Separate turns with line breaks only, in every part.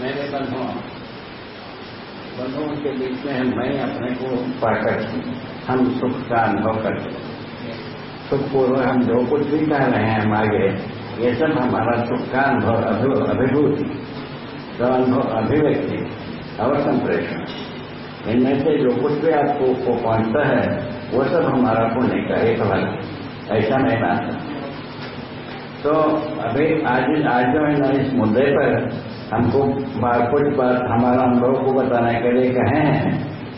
मेरे बंधुओं बंधुओं के बीच में मैं अपने को पाकर हम सुख का अनुभव करते सुखपूर्व हम जो कुछ भी कह रहे हैं हम आगे ये सब हमारा सुख का अनुभव अभिभूति, जो अनुभव, अभिव्यक्ति और संप्रेषण इनमें से जो कुछ भी आपको, को पहुँचता है, वो सब हमारा पुण्य का एक भाग ऐसा मैं मानता तो अभी आज आज जो है ना, इस मुद्दे पर हमको कुछ बात हमारा अनुभव को बताने के लिए कहे हैं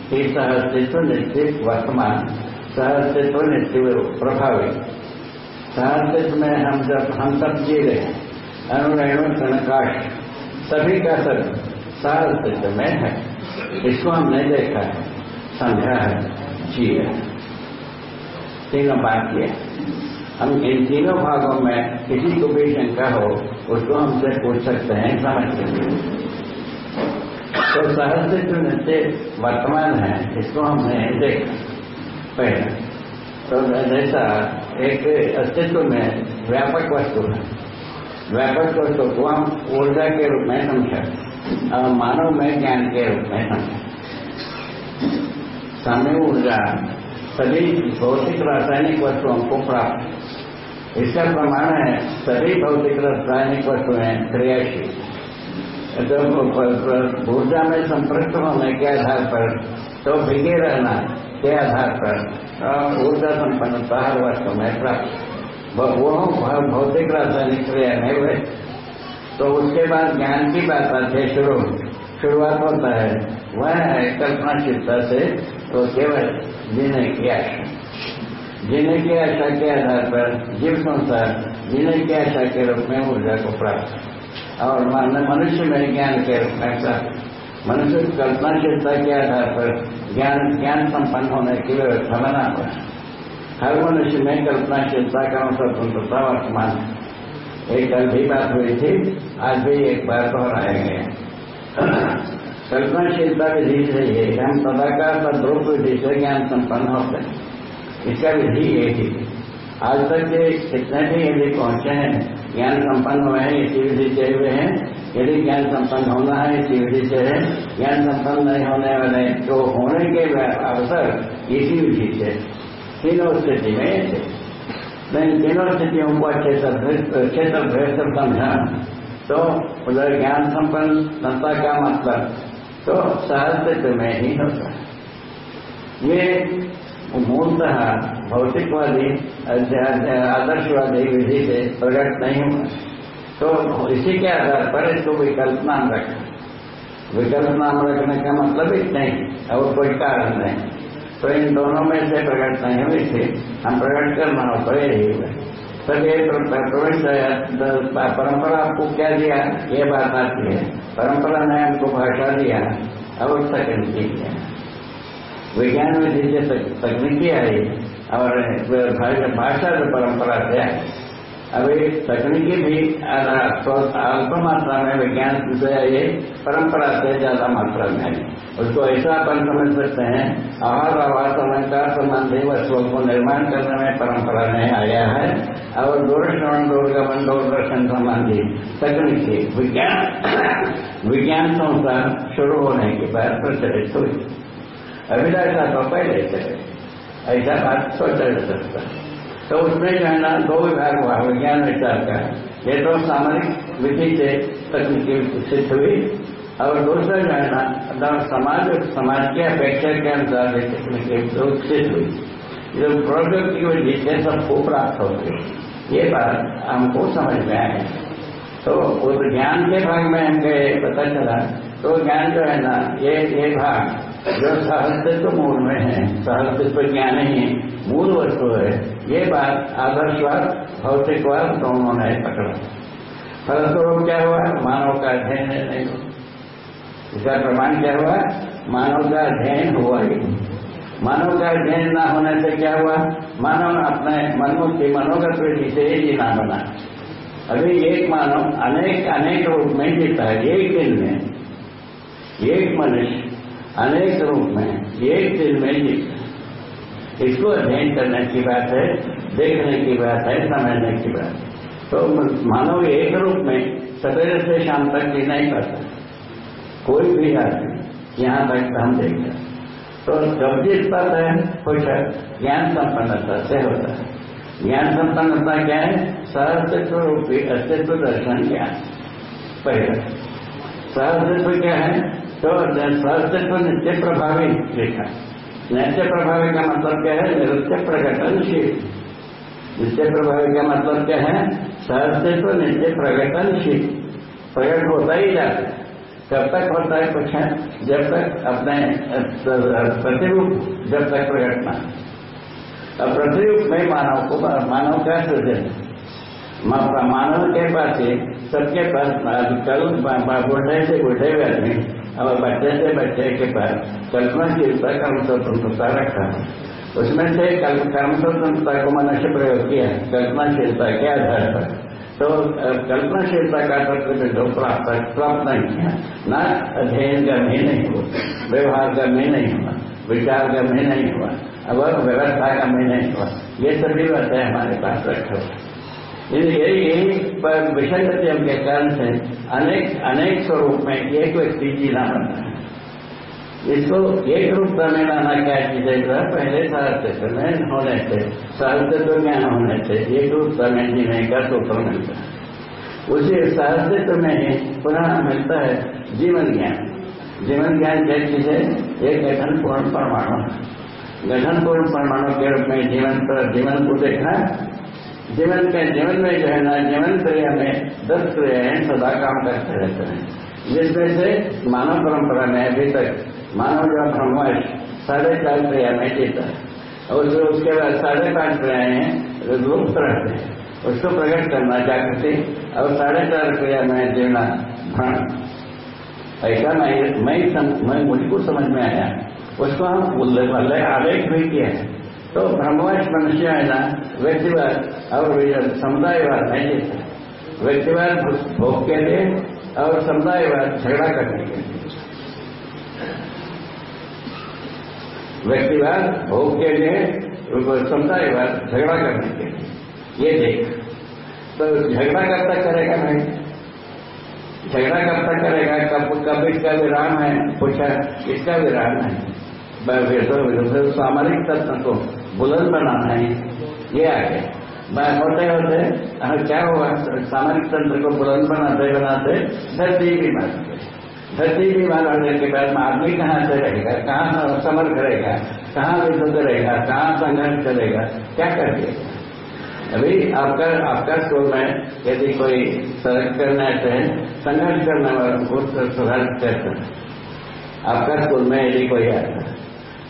कि सहस्तित्व निश्चित वर्तमान सहस्तित्व निश्चित प्रभावी। सहस्तित्व में हम जब हम सब जी रहे अनुरेणु कणकाश सभी का सब सहस्तित्व में है। इसको हमने देखा है समझा है जी है। तीनों बात किया हम इन तीनों भागों में किसी को भी शंका हो उसको हमसे पूछ सकते हैं, समझ सकते तो जो नृत्य वर्तमान है, इसको हमने देखा। पहले तो जैसा एक अस्तित्व में व्यापक वस्तु है। व्यापक वस्तु को हम ऊर्जा के रूप में समझा और मानव में ज्ञान के रूप में समझा समय ऊर्जा, सभी भौतिक रासायनिक वस्तुओं को प्राप्त इसका प्रमाण है, सभी भौतिक रासायनिक वस्तुएँ क्रियाशील। जब ऊर्जा में संपृक्त होने के आधार पर तो भिगे रहना के आधार पर ऊर्जा संपन्नता हर वस्तु में प्राप्त। वो भौतिक रासायनिक क्रिया नहीं हुए। तो उसके बाद ज्ञान की बात आती है, शुरू, शुरुआत होता है। वह है कल्पना चिंता से तो केवल जीने की आशा जीने की आशा के आधार पर जीव संसार जीने की आशा के रूप में ऊर्जा को प्राप्त। और मनुष्य में ज्ञान के रूप में प्राप्त। मनुष्य कल्पनाशीलता के आधार पर ज्ञान ज्ञान संपन्न होने की व्यवस्था बना हुआ है। हर मनुष्य में कल्पनाशीलता का स्वतंत्रता वर्तमान है। एक कल भी बात हुई थी, आज भी एक बार दोहराया गया कल्पनाशीलता विधि से ये हम सदाकार तद्रूप विधि से ज्ञान संपन्न होते हैं। इसका विधि एक ही। आज तक के कितने भी यदि पहुँचे हैं, ज्ञान संपन्न हुए हैं इसी विधि से हुए हैं, यदि ज्ञान संपन्न होना है इसी विधि से है, ज्ञान संपन्न नहीं होने वाले तो होने के अवसर इसी विधि से तीनों स्थिति में मैं तीनों स्थितियों को अच्छे से समझा। तो उधर ज्ञान संपन्नता का मतलब तो सहस्तित्व में ही होता है। ये मूलतः भौतिकवादी आदर्शवादी विधि से प्रकट नहीं हुआ तो इसी के आधार पर इसको विकल्प नाम रखा विकल्प नाम रखने का मतलब ही नहीं और कोई कारण नहीं। तो इन दोनों में से प्रकट नहीं हुई थी हम प्रकट करना हो तो यही हुआ तब ये प्रवेश परंपरा आपको क्या दिया? ये बात आती है। परंपरा ने हमको भाषा दिया और तकनीकी दिया विज्ञान में से तकनीकी आई और भाषा जो परंपरा से आई अभी तकनीकी भी अल्प मात्रा में विज्ञान से ये परंपरा से ज़्यादा मात्रा में आई। उसको ऐसा अपन समझ सकते हैं, आहार आवास अलंकार संबंधी वस्तुओं को निर्माण करने में परंपरा में आया है, और दूर दूरश्रवण दूरगमन, दूरदर्शन संबंधी तकनीकी विज्ञान विज्ञान संस्था शुरू होने के बाद प्रचलित हुई। अभिलाषा तो पहले चले ऐसा बात सोचा जा सकता तो उसमें जो है ना दो विभाग हुआ विज्ञान विचार का ये तो सामरिक विधि से तकनीकी विकसित हुई और दूसरा जो है ना समाज समाज के अपेक्षा के अनुसार ये तकनीकी विकसित हुई जो प्रौद्योगिकी विधि से सबको प्राप्त होती ये बात हमको समझ में आए तो उस ज्ञान के भाग में हम पता चला तो ज्ञान जो है ना, ये ये भाग जो सहस्तित्व मूल में है सहस्तित्व ज्ञान ही, मूल वस्तु है। ये बात आदर्शवाद, भौतिकवाद दोनों ने पकड़ा। फलस्वरूप क्या हुआ? मानव का अध्ययन नहीं। इसका प्रमाण क्या हुआ? मानव का अध्ययन हुआ ही। मानव का अध्ययन न होने से क्या हुआ? मानव अपने मनमुक्ति मनोगत वृद्धि से ही जीना बना। अभी एक मानव अनेक अनेक रूप में जीता है। एक दिन में, एक मनुष्य अनेक रूप में, एक दिन में जीता इसको अध्ययन करने की बात है, देखने की बात है, समझने की बात है। तो मानव एक रूप में सवेरे से शाम तक जी नहीं पाता कोई भी आदमी, यहाँ तक हम देखते तो जब जिस पद है कुछ ज्ञान संपन्नता से होता है। ज्ञान संपन्नता क्या है? सहस्तित्व रूपी अस्तित्व दर्शन ज्ञान। पहले सहस्तित्व क्या है? तो सहस्तित्व नित्य प्रभावी देखा नित्य प्रभावी का मतलब क्या है नित्य प्रकटनशील नित्य प्रभावी का मतलब क्या है सहस्तित्व नित्य प्रकटनशील प्रकट होता ही जाता है कब तक होता है कुछ है जब तक अपने प्रतिरूप जब तक प्रकट ना अब प्रतिरूप में मानव को मानव का सृजन मानव के पास सबके पास कल बुढ़े से बुढ़े हुए आदमी और बच्चे से बच्चे के पास कल्पनाशीलता कर्म स्वतंत्रता रखा। उसमें से कर्म स्वतंत्रता को मनुष्य प्रयोग किया। कल्पनाशीलता के आधार पर। तो कल्पनाशीलता का तत्व जो प्राप्त प्राप्त नहीं किया न अध्ययन करने नहीं हुआ, व्यवहार करने नहीं हुआ, विचार करने नहीं हुआ, अब व्यवस्था करने नहीं हुआ। ये सभी बातें हमारे पास रखे हुए विषय के कारण से अनेक अनेक स्वरूप में एक व्यक्ति जीना बनता है। इसको एक रूप में लाना क्या चीज़ है? पहले सहस्तित्व में होने से सहस्तित्व ज्ञान होने से एक रूप में जीने का सूत्र मिलता है। उसी सहस्तित्व में ही पुनः मिलता है जीवन ज्ञान। जीवन ज्ञान क्या चीज़ है? एक गठन पूर्ण परमाणु गठन पूर्ण परमाणु के रूप में जीवन पर, जीवन को देखना जीवन में जीवन में जो है ना जीवन क्रिया में दस क्रियाएँ सदा काम करते रहते हैं। जिसमें से मानव परंपरा में अभी तक मानव जो ब्रह्मश साढ़े चार क्रिया में जीता है। और जो उसके बाद साढ़े पाँच क्रियाएँ लुप्त रहते हैं। उसको प्रकट करना जागृति और साढ़े चार क्रिया में जीना भ्रम। ऐसा मैं मैं, मैं मुझको समझ में आया। उसको हम उल्लेख आलेख भी किया है। तो ब्रह्मवश मनुष्य है ना व्यक्तिवाद, और समुदायवाद नहीं जीता व्यक्तिवाद भोग के लिए, और समुदायवाद झगड़ा करने के लिए। व्यक्तिवाद भोग के लिए समुदायवाद झगड़ा करने के लिए। ये देख तो झगड़ा करता करेगा भाई झगड़ा करता करेगा, कब कब इसका विराम है? पूछा, इसका विराम है। सामाजिक सामरिक तत्व को बुलंद बनाना है। ये आ गया। होते होते हमें क्या हुआ? सामरिक तंत्र को बुलंद बनाते बनाते धरती बनाते धरती बीमार होने के बाद आदमी कहाँ से रहेगा? कहाँ समर करेगा? कहाँ विद्युत रहेगा कहाँ संघर्ष करेगा? क्या कर दिएगा अभी आपका आपका स्कूल में यदि कोई सड़क करना चाहे संघर्ष करने वालों को सुधार हैं। आपका स्कूल में यदि कोई आता है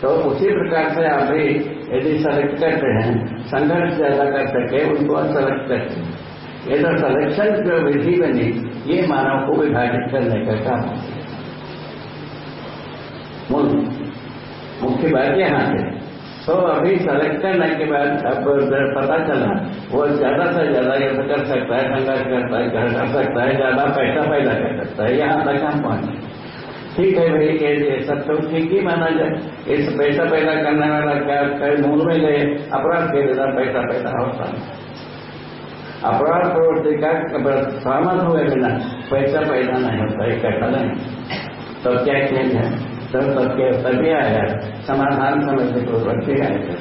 तो उसी प्रकार से आप भी यदि सेलेक्ट करते हैं, संघर्ष ज़्यादा कर सके उनको सेलेक्ट करते हैं। ये तो सलेक्शन जो विधि बनी, ये मानव को विभाजित करने का काम है। मुख्य बात यहाँ है तो अभी सेलेक्ट करने के बाद अब पता चला, वो ज़्यादा से ज़्यादा युद्ध कर सकता है, संघर्ष करता है घर कर सकता है, ज़्यादा पैसा पैदा कर सकता है, यहाँ तक हम पहुँचे। ठीक है भाई ये सब तो ठीक ही माना जाए। इस पैसा पैदा करने वाला क्या कई मूल में गए, अपराध के बिना पैसा पैदा होता है अपराध प्रवृत्ति का सहमत हुए बिना पैसा पैदा नहीं होता इकट्ठा नहीं। तो क्या चेंज है सब सबके तभी आया समाधान समझने को रखे आएगा।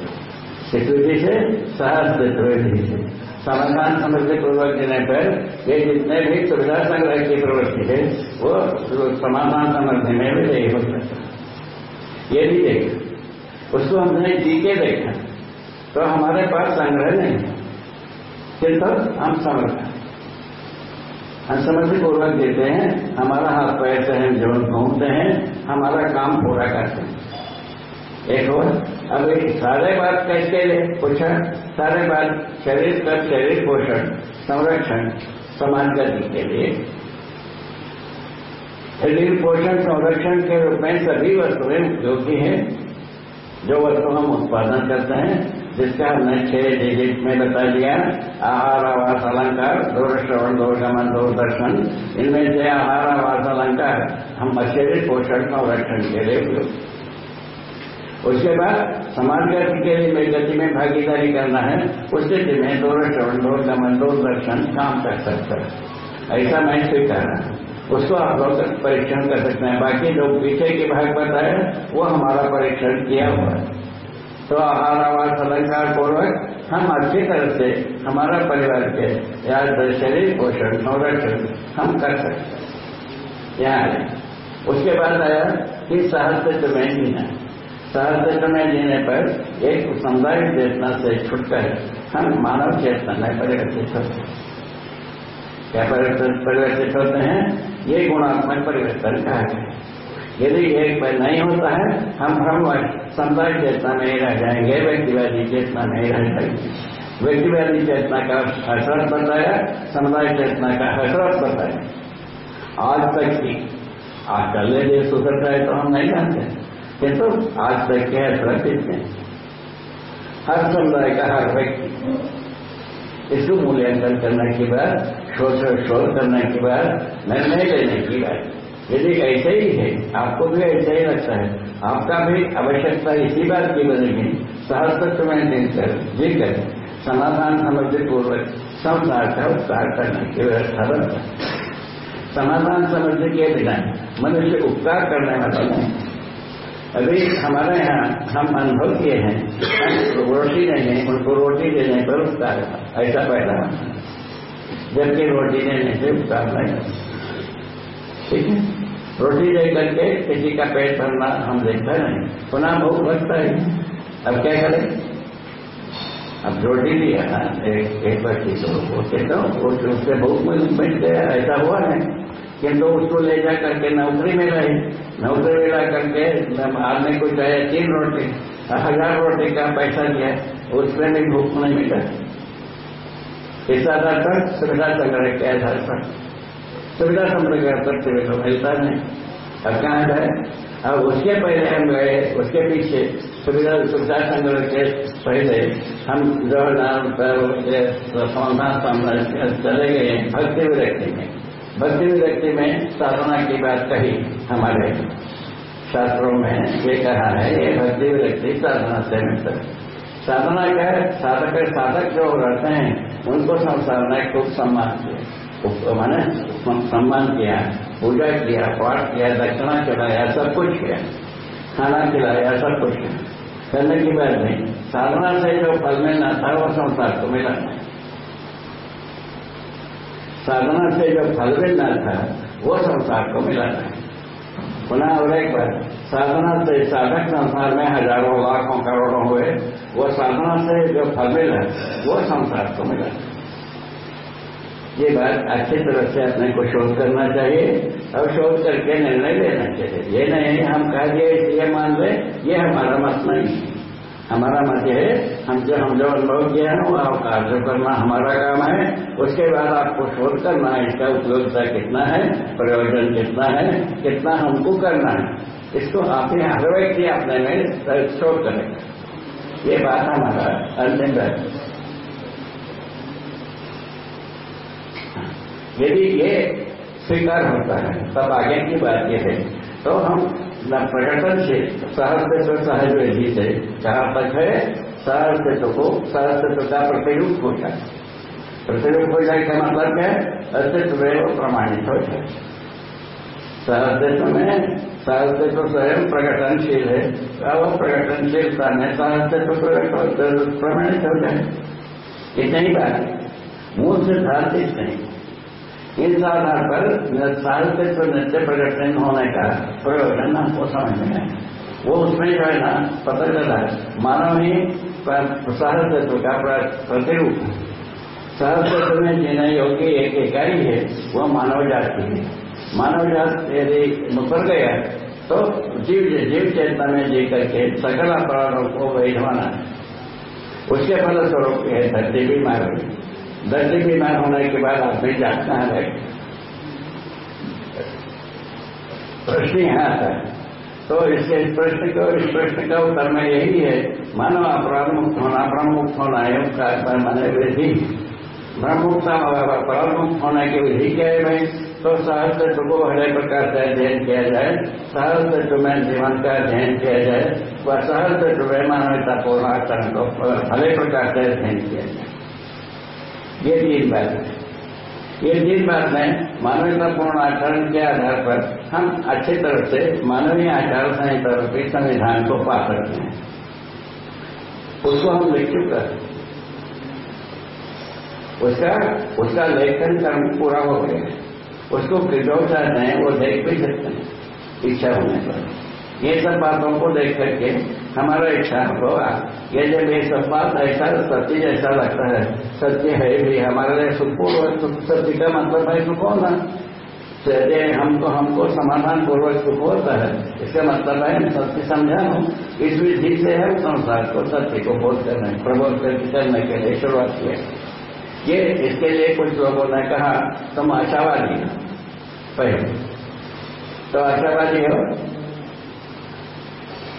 सिक्योरिटी से सहज प्रवृत्ति से समाधान समझने पूर्वक देने पर ये जितने भी सुविधा संग्रह की प्रवृत्ति है, वो समाधान समझने में भी नहीं हो। सकता ये भी देखा। उसको हमने जी के देखा तो हमारे पास संग्रह नहीं है। किंतु हम समझ हम समझ पूर्वक देते हैं, हमारा हाथ पैर से हम जो घूमते हैं, हमारा काम पूरा करते हैं। एक और अब सारे बात कैसे पोषण? सारे बात शरीर का शरीर पोषण, संरक्षण, समान गति के लिए। शरीर पोषण, संरक्षण के रूप में सभी वस्तुएँ उपयोगी हैं। जो वस्तु हम उत्पादन करते हैं, जिसका हमने छह डिजिट में बता दिया, आहार, आवास, अलंकार दूर श्रवण दूरगमन दूरदर्शन इनमें से आहार, आवास, अलंकार, हम शरीर पोषण, संरक्षण के लिए उपयोग उसके बाद समाज गति के लिए गति में भागीदारी करना है उस स्थिति में दूर श्रवण दूरगमन दर्शन, काम कर सकता है। ऐसा मैं स्वीकार उसको आप लोग परीक्षण कर सकते हैं। बाकी जो पीछे के भाग बताए वो हमारा परीक्षण किया हुआ है। तो आहार, आवास, अलंकार, पूर्वक हम अच्छी तरह से हमारा परिवार के या शरीर पोषण, संरक्षण हम कर सकते हैं। यहाँ उसके बाद आया कि सहस्त्र तुम्हें जीना सहस्त्र जीने पर एक समुदाय चेतना से छुटकर हम मानव चेतना में परिवर्तित होते हैं। क्या परिवर्तित होते हैं? ये गुणात्मक परिवर्तन कहा है। यदि एक पर नहीं होता है, हम भ्रम समुदाय चेतना में ही रह जाएँगे, व्यक्तिवादी चेतना में ही रह जाएँगे। व्यक्तिवादी चेतना का हसरत बताया समुदाय चेतना का हसरत बताया। आज तक की आज कल ये सुधर जाए तो हम नहीं जानते। किंतु तो आज तक के हसरत इतने हर समुदाय का हर व्यक्ति इसको मूल्यांकन करने के बाद, शोध शोध करने के बाद निर्णय लेने की बात। यदि ऐसे ही है, आपको भी ऐसा ही लगता है। आपका भी आवश्यकता इसी बात की बनेगी सहस्त्र में देकर जीकर समाधान समझ पूर्वक, संसार का उपकार करने की व्यवस्था बनता है समाधान समझ के बिना मनुष्य उपकार करने वाला नहीं। अभी हमारे यहाँ हम अनुभव किए हैं रोटी नहीं है उनको रोटी देने पर उपकार ऐसा पैदा जबकि रोटी देने से उपकार नहीं ठीक है? रोटी दे करके किसी का पेट भरना हम देखते नहीं। पुनः भूख लगता है। अब क्या करें? अब रोटी लिया ना एक एक बच्ची तो वो कहता हूँ उससे भूख मिट गया, ऐसा हुआ है। किंतु उसको ले जा करके नौकरी में रहे। नौकरी में करके आदमी को चाहे तीन रोटी, हज़ार रोटी का पैसा दिया, उसमें भी भूख नहीं मिला इस आधार पर सुविधा संग्रह के आधार पर। सुविधा करते हुए तो मिलता नहीं। अब कहाँ जाए अब उसके पहले हम गए, उसके पीछे सुविधा सुविधा संग्रह के पहले हम जवाहरलाल समाधान चले गए, भक्ति विरक्ति में भक्ति विरक्ति में साधना की बात कही हमारे शास्त्रों में ये कहा है, ये भक्ति विरक्ति साधना से मिलता साधना का साधक साधक जो रहते हैं, उनको संसार ने खूब सम्मान किया। मैंने सम्मान किया, पूजा किया, पाठ किया, दक्षिणा चलाया सब कुछ किया। खाना खिलाया, सब कुछ किया। करने की बात नहीं, साधना से जो फल मिलना था, वो संसार को मिला। नहीं साधना से जो फल मिलना था वो संसार को मिला था पुनः और एक बार, साधना से साधक संसार में हज़ारों, लाखों, करोड़ों हुए, वो साधना से जो फल मिला वो संसार को मिला ये बात अच्छी तरह से अपने को शोध करना चाहिए और शोध करके निर्णय लेना चाहिए। ये नहीं, हम कह दिए इसलिए मान ले, ये हमारा मत नहीं हमारा मत है, हम जो हम जो अनुभव किया है वो कार्य करना हमारा काम है। उसके बाद आपको शोध करना है इसका उपयोगिता कितना है, प्रयोजन कितना है, कितना हमको करना है। इसको आप ही हर व्यक्ति अपने में शोध करेगा ये बात हमारा अंतिम है। यदि ये स्वीकार होता है, तब आगे की बात यह है। तो हम प्रकटन सहज से सहज विधि से, जहाँ तक है सहस्तित्व को सहस्तित्व का प्रतिरूप हो जाए। प्रतिरूप हो जाए का मतलब क्या अस्तित्व वो प्रमाणित हो जाए। सहस्तित्व में सहस्तित्व स्वयं प्रकटनशील है। अब प्रकटनशीलता में सहस्तित्व प्रमाणित हो जाए। इतनी बात मूल सिद्धांत नहीं इस आधार पर साहित्य नृत्य प्रकटन होने का प्रयोजन हमको समझ में वो उसमें जो है ना, पता चला मानव ही साहित्व का प्रतिरूप है सहस्त्र में जीना योग्य एक इकाई है, वो मानव जाति है। मानव जात यदि मुकर गया तो जीव जीव चेतना में जी करके सकल अपराधों को वैधवाना। है उसके फलस्वरूप धरती भी मार हुई दर्द बीमार होने के बाद आदमी जागता है। प्रश्न यहाँ आता है तो इसके इस प्रश्न को इस प्रश्न का उत्तर में यही है मानव अपराध मुक्त होना मुक्त होना एवं का माने वृद्धि। ब्रह्म मुक्त अपराध मुक्त होने की विधि क्या है भाई? तो सहज को हरे प्रकार से अध्ययन किया जाए सहज तत्व में जीवन का अध्ययन किया जाए वह सहज तत्व में मानवता पूर्ण आचरण को भले प्रकार से अध्ययन किया जाए। ये तीन बात ये जिस बात में मानवतापूर्ण आचरण के आधार पर हम अच्छी तरह से मानवीय आचार संहिता रूपी संविधान को पा सकते हैं। उसको हम लिख चुका उसका उसका लेखन कर्म पूरा हो गया। उसको जो चाहते हैं, वो देख भी सकते हैं। इच्छा होने पर। ये सब बातों को देख करके हमारा इच्छा होगा ये जब ये सब बात ऐसा सत्य जैसा लगता है, सत्य है भी, हमारे लिए सुखपूर्वक सत्य का मतलब है सुख होना। सत्य हमको हमको समाधान पूर्वक सुख होता है, इसका मतलब है सत्य समझा हूँ। इस विधि से है संसार को सत्य को बोध करने प्रबोध करने के लिए शुरुआत किया। ये इसके लिए कुछ लोगों ने कहा, तुम आशावादी पहले। तो आशावादी हो?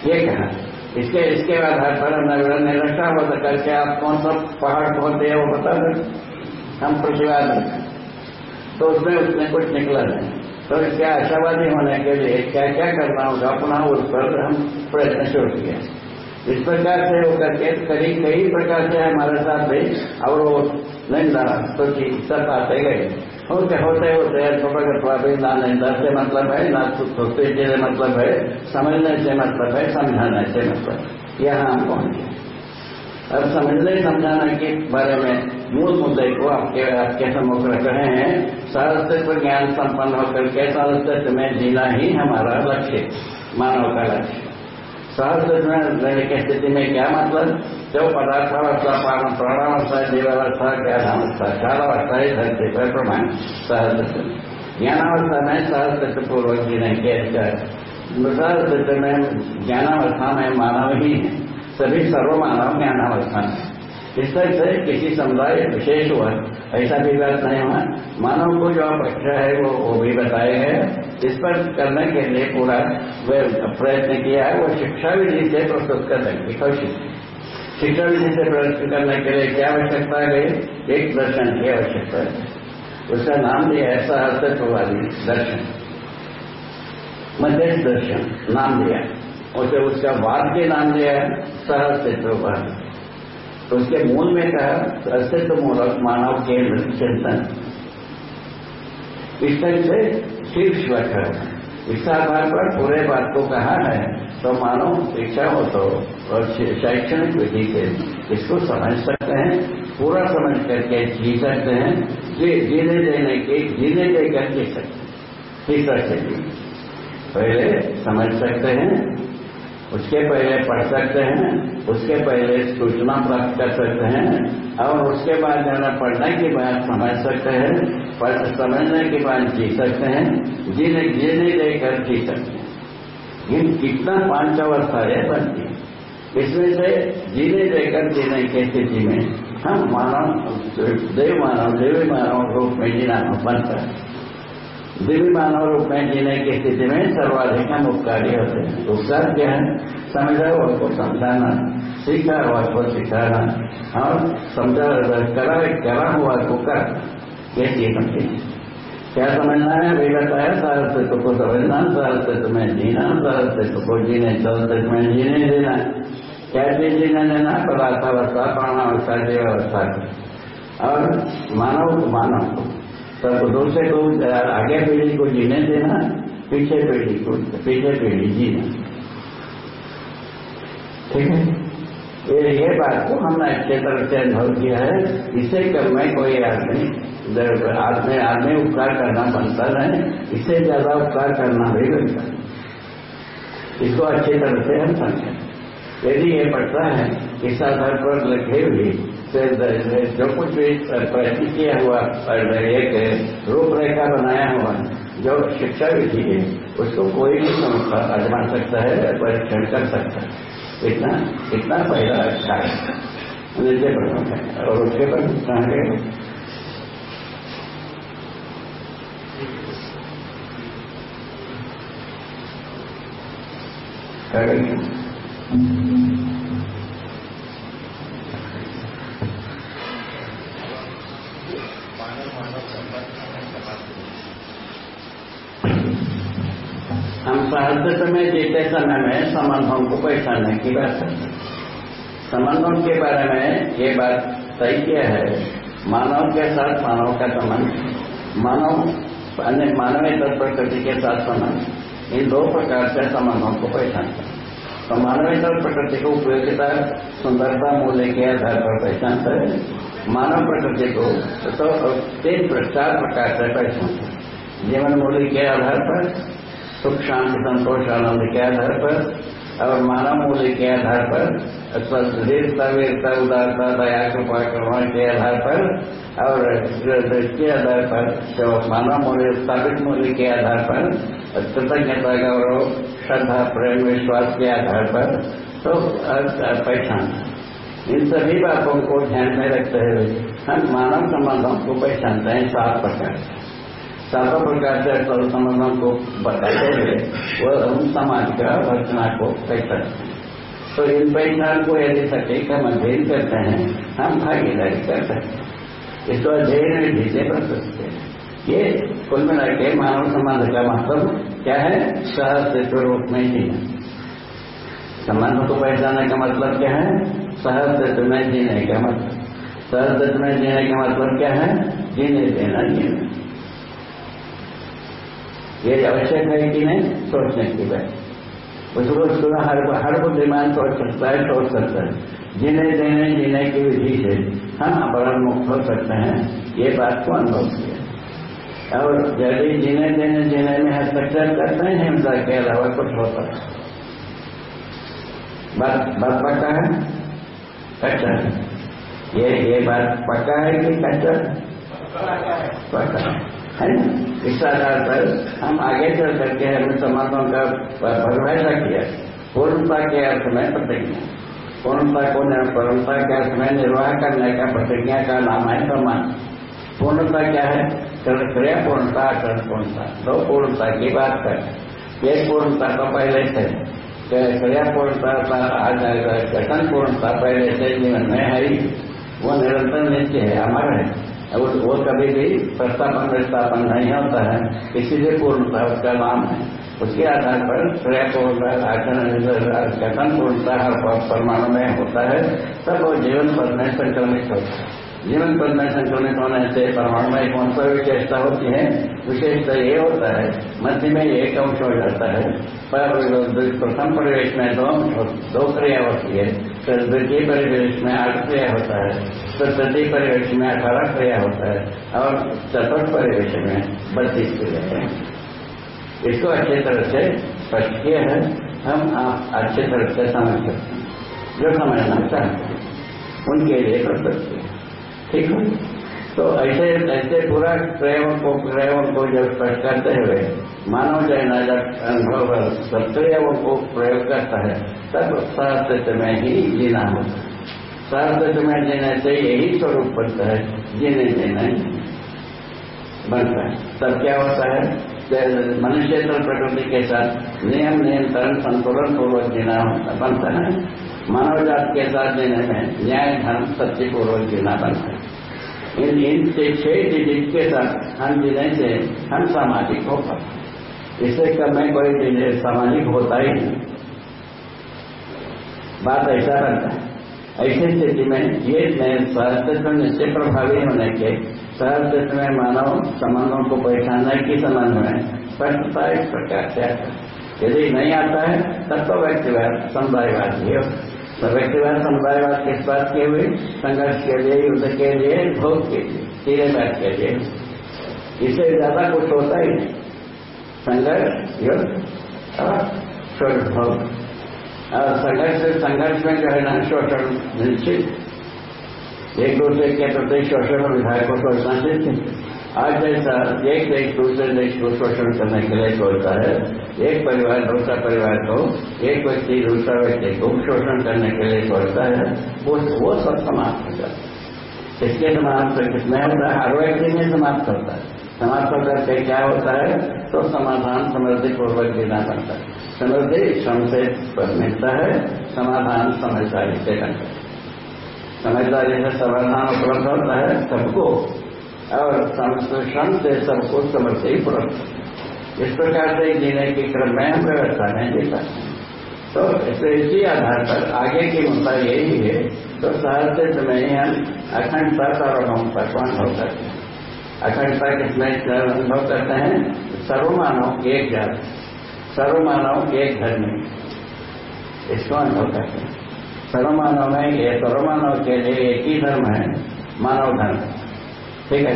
ये कहा। इसके इसके आधार पर निरक्षा हो। करके आप कौन सा पहाड़ पहुँचते हैं वो बता दें। हम प्रतिवाद तो उसमें उसने कुछ निकला नहीं। तो इसके आशावादी होने के लिए क्या क्या करना होगा? अपना उस पर हम प्रयत्न शुरू किया इस प्रकार से वो करके करीब कई प्रकार से हमारे साथ भी और वो निंदा तो सब आते गए। होते होते होते स्वप्रगत्वा भी ना निंदा से मतलब है ना स्तुति से मतलब है, समझने से मतलब है, समझाने से मतलब यहाँ हम पहुँचे अब समझने, समझाने के बारे में मूल मुद्दे को आपके आपके सम्मुख रख रहे हैं। सहस्तित्व ज्ञान संपन्न होकर के सहस्तित्व में जीना ही हमारा लक्ष्य, मानव का लक्ष्य। रहने स्थिति में क्या मतलब जो पदार्थावस्था प्राणावस्था जीवावस्था ज्ञानावस्था कालावस्था ही धरती पर प्रमाण सहस्त्र ज्ञानावस्था में सहस्त्र पूर्वक जी ने कहकर सहस्त्र में ज्ञानावस्था में मानव ही। है सभी सर्वमानव ज्ञानावस्था में इस तरह से किसी समुदाय विशेष हुआ ऐसा भी बात नहीं हुआ मानव को जो अपेक्षा है, वो वो भी बताए गया इस पर करने के लिए पूरा वे प्रयत्न किया है। वो शिक्षा विधि से प्रस्तुत करने की कोशिश शिक्षा विधि से प्रयत्न करने के लिए क्या आवश्यकता है एक दर्शन की आवश्यकता है। उसका नाम दिया है सहस्तित्ववादी दर्शन। मध्यस्थ दर्शन, नाम दिया। उसे उसका वाद नाम दिया है सहस्तित्ववादी तो उसके मूल में कहा अस्तित्व मूलक मानव केंद्र चिंतन। इस तरह से शीर्ष है। इस आधार पर पूरे बात को कहा है तो मानव इच्छा हो तो और शैक्षणिक विधि से इसको समझ सकते हैं, पूरा समझ करके जी सकते हैं जीने देने के, जीने देकर जी सकते हैं पहले समझ सकते हैं उसके पहले पढ़ सकते हैं, उसके पहले सूचना प्राप्त कर सकते हैं, और उसके बाद जाना पढ़ने के बाद समझ सकते हैं समझने के बाद जी सकते हैं, जीने जीने देकर जी सकते हैं। ये कितना पाँच अवस्था है बनती इसमें से जीने देकर जीने की स्थिति में हम मानव, देव मानव, देवी मानव रूप में जीना बनता है दिव्य मानव रूप में जीने की स्थिति में सर्वाधिक हम उपकारी होते हैं उपकार क्या है समझा हुआ को समझाना सीखा हुआ को सिखाना और समझा करा करा हुआ को कर ये चीज़ समझे क्या समझना है अभी बताया सारस्वत को समझना सारस्वत में जीना सारस्वत को जीने सारस्वत में जीने देना चीज़ जीने देना पदार्थावस्था प्राणावस्था जीवावस्था और मानव को मानव तो दूसरे को आगे पीढ़ी को जीने देना, पीछे पीढ़ी को, पीछे पीढ़ी जीना। ठीक है? ये ये बात को हमने अच्छे तरह से अनुभव किया है। इसे कर मैं कोई आदमी आदमी आदमी उपकार करना बनता नहीं इससे ज़्यादा उपकार करना भी बनता इसको अच्छी तरह से हम समझें। यदि ये पड़ता है, इस आधार पर लिखे हुए जो कुछ भी प्रयत्न किया हुआ एक रूपरेखा बनाया हुआ जो शिक्षा विधि है उसको कोई भी संस्था आजमा सकता है परीक्षण कर सकता है। इतना इतना पहला अच्छा है। नित्य प्रमुख है। और उसके बाद कहाँ गए क्या सहस्त्र समय जीते समय में, संबंधों को पहचानने की बात हैं। संबंधों के बारे में ये बात सही किया है, मानव के साथ मानव का संबंध मानव, अन्य मानवेतर प्रकृति के साथ संबंध इन दो प्रकार से संबंधों को पहचानता तो मानवेतर प्रकृति को उपयोगिता, सुंदरता, मूल्य के आधार पर पहचानता है। मानव प्रकृति को तो तीन चार प्रकार से पहचानता जीवन मूल्य के आधार पर सुख शांति संतोष आनंद के आधार पर और मानव मूल्य के आधार पर वीरता वीरता उदारता दया कृपा क्रमण के आधार पर और के आधार पर मानव मूल्य स्थापित मूल्य के आधार पर कृतज्ञता गौरव श्रद्धा प्रेम विश्वास के आधार पर तो पहचान इन सभी बातों को ध्यान में रखते हुए हम मानव संबंधों को पहचानते हैं सात प्रकार से सातों प्रकार से सर्व संबंधों को बताते हुए वह हम समाज का रचना को तय करते हैं। तो इन पहचान को यदि सटीक हम अध्ययन करते हैं, हम भागीदारी कर सकते हैं। इसको अध्ययन में कर सकते हैं। ये कुल मिला के मानव संबंध का महत्व क्या है? सहस्तित्व रूप में जीना संबंध को पहचानने का मतलब क्या है? सहस्तित्व में जीने का मतलब। सहस्तित्व में जीने का मतलब क्या है? जीने देना, जीना। ये आवश्यक है कि नहीं सोचने की बात उसको उसको हर हर बुद्धिमान सोच सकता है सोच सकता है। जीने देने जीने की विधि से हम अपराध मुक्त हो सकते हैं, ये बात को अनुभव किया। और यदि जीने देने जीने में हस्तक्षेप करते हैं हिंसा के अलावा कुछ होता है? बात बात पक्का है? कच्चा है। ये ये बात पक्का है कि कच्चा पक्का है। है इस आधार पर हम आगे चल करके हमने समाजों का परिभाषा किया। पूर्णता के अर्थ में प्रतिज्ञा। पूर्णता को पूर्णता के अर्थ में निर्वाह करने का प्रतिज्ञा का नाम है सम्मान पूर्णता क्या है? क्रिया पूर्णता, आचरण पूर्णता। दो पूर्णता की बात कर। एक पूर्णता तो पहले से। क्रिया पूर्णता गठन पूर्णता पहले से जीवन में है। वो निरंतर नित्य है, अमर है। वो, वो कभी भी प्रस्तापन विस्थापन नहीं होता है। इसीलिए पूर्णता उसका नाम है। उसके आधार पर श्रेय पूर्णता आचरण गठन पूर्णता हर परमाणु में होता है। तब वो जीवन पद में संक्रमित होता है। जीवन पद में संक्रमित होने से परमाणु में कौन सा विशेषता होती है? विशेषता ये होता है मध्य में एक अंश हो जाता है। पर प्रथम परिवेश में दो दो क्रिया होती है। द्वितीय परिवेश में आठ क्रिया होता है तृतीय परिवेश में अठारह क्रिया होता है और चतुर्थ परिवेश में बत्तीस क्रिया है। इसको अच्छी तरह से स्पष्ट किया है। हम आप अच्छी तरह से समझ सकते हैं। जो समझना चाहते हैं, उनके लिए प्रस्तुत ठीक है? तो ऐसे ऐसे पूरा प्रयोग को प्रयोग को जब करते हुए मानव जैन अनुभव सत्प्रयोगों को प्रयोग करता है, तब सहस्त्र में ही जीना होता है। सहस्त्र में जीने से यही स्वरूप बनता है, जीने देना बनता है। तब क्या होता है? मनुष्य प्रकृति के साथ नियम नियंत्रण संतुलन पूर्वक जीना बनता है मानव जात के साथ जीने में न्याय, धर्म, सत्य पूर्वक जीना बनता है। इन इन छह डिजिट के साथ हम जीने से हम सामाजिक हो पाते इससे कम में कोई सामाजिक होता ही नहीं। बात ऐसा बनता है। ऐसी स्थिति में ये नए सहस्तित्व निश्चय प्रभावी होने के सहस्तित्व में मानव संबंधों को पहचानने के संबंध में स्पष्टता इस प्रकार से आता है। यदि नहीं आता है, तब तो व्यक्तिवाद समुदायवाद ही होता तो व्यक्तिवाद समुदायवाद किस बात के हुए संघर्ष के लिए, युद्ध के लिए, भोग के लिए तीरे बात के लिए। इससे ज़्यादा कुछ होता ही नहीं। संघर्ष, युद्ध और भोग। संघर्ष संघर्ष में जो है ना, शोषण निश्चित। एक दूसरे के प्रति शोषण और विधायकों को संचित आज जैसा एक देश दूसरे देश को शोषण करने के लिए सोचता है। एक परिवार, दूसरा परिवार को, एक व्यक्ति, दूसरा व्यक्ति को शोषण करने के लिए सोचता है। वो वो सब समाप्त हो जाता है। इसके समाप्त कितने होता है? हर व्यक्ति में समाप्त होता है। समाप्त होकर के क्या होता है? तो समाधान समृद्धि पूर्वक देना पड़ता है। समृद्धि श्रम से मिलता है। समाधान समझदारी से करता है। समझदारी से समाधान उपलब्ध होता है। सबको और श्रम से सबको समृद्धि उपलब्ध इस प्रकार से जीने के क्रम में हम व्यवस्था में सकते हैं। तो इसी आधार पर आगे की मुद्दा यही है तो सहस्त्र में ही हम अखंडता सार्वभौमता को अनुभव करते हैं। अखंडता किसमें अनुभव करते हैं? सर्वमानव एक जात, सर्वमानव एक धर्म। इसको अनुभव करते हैं। सर्वमानव में ये सर्वमानव के लिए एक ही धर्म है, मानव धर्म। ठीक है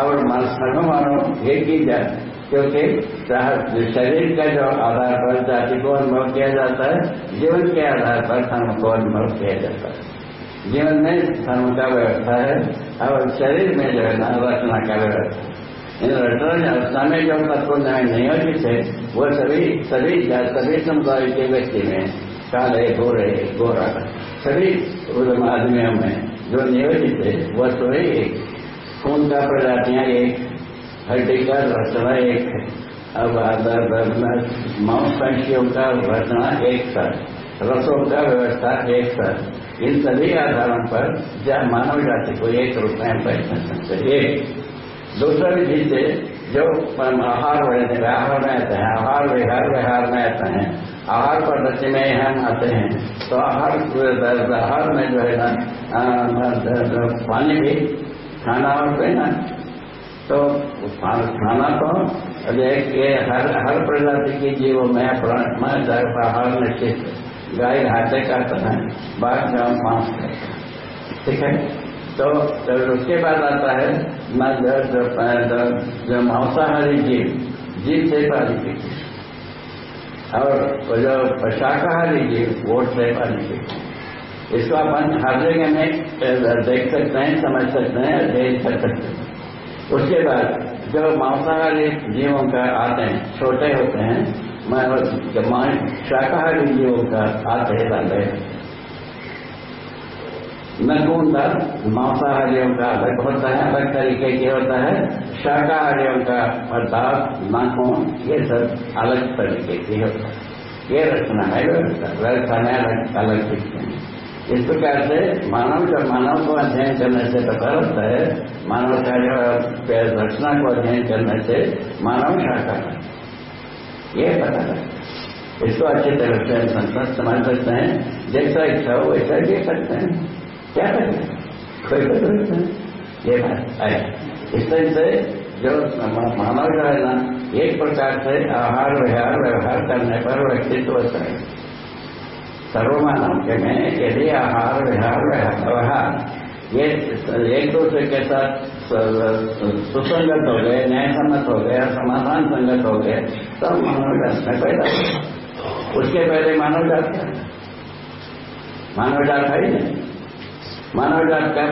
और सर्वमानव एक ही जात क्योंकि शरीर का जो आधार पर जाति को अनुभव किया जाता है? जीवन के आधार पर धर्म को अनुभव किया जाता है? जीवन में धर्म का व्यवस्था है और शरीर में जो है ना रचना का व्यवस्था इन रचना व्यवस्था में जो तत्व न्याय नियोजित है वो सभी सभी सभी समुदाय के व्यक्ति में काले, गोरे, गोरा, सभी आदमियों में जो नियोजित है वह सभी एक का प्रजातियाँ एक हड्डी का रचना एक है अब मांसपेशियों का रचना एक साथ रसों का व्यवस्था एक साथ इन सभी आधारों पर जब मानव जाति को एक रूप में पहचान सकते एक, दूसरा से जो आहार व्यवहार में आते हैं, आहार विहार व्यवहार में आते हैं, आहार पद्धति में हम आते हैं तो आहार आहार में जो है ना पानी भी खाना और पीना तो खाना तो ये हर हर प्रजाति के जीवों में प्राणमा आहार निश्चित गाय घाटे करता है बाघ गाँव मांस करता ठीक है तो, तो उसके बाद आता है न जो मांसाहारी जीव जीव से पानी पीते और जो शाकाहारी जीव वोट से पानी पीते इसको अपन हर जगह में देख सकते हैं, समझ सकते हैं, अध्ययन कर सकते हैं। उसके बाद जब मांसाहारी जीवों का आते हैं, छोटे होते हैं जब शाकाहारी जीवों का आते हैं लाते नकुंदा मांसाहारियों का अलग होता है, अलग तरीके के होता है। शाकाहारियों का अर्थात नाखून, ये सब अलग तरीके की होता है। ये रचना है, व्यवस्था व्यवस्था में अलग अलग दिखते हैं। इस प्रकार से मानव जब मानव को अध्ययन करने से पता होता है, मानव का जो रचना को अध्ययन करने से मानव शाखा यह पता लगता इसको अच्छी तरह से संसद समझ सकते हैं, जैसा इच्छा हो वैसा दे सकते हैं। क्या करें कोई कर सकते हैं? ये बात है इस तरह से जो मानव जो है ना, एक प्रकार से आहार व्यवहार व्यवहार करने पर व्यक्तित्व है। सर्वमानव के में यदि आहार विहार व्यवहार ये एक दूसरे के साथ सुसंगत हो गए न्याय सम्मत हो गए समाधान संगत हो गए तब मानव जात में पैदा हो उसके पहले मानव जात क्या? मानव जात है ही नहीं। मानव जात का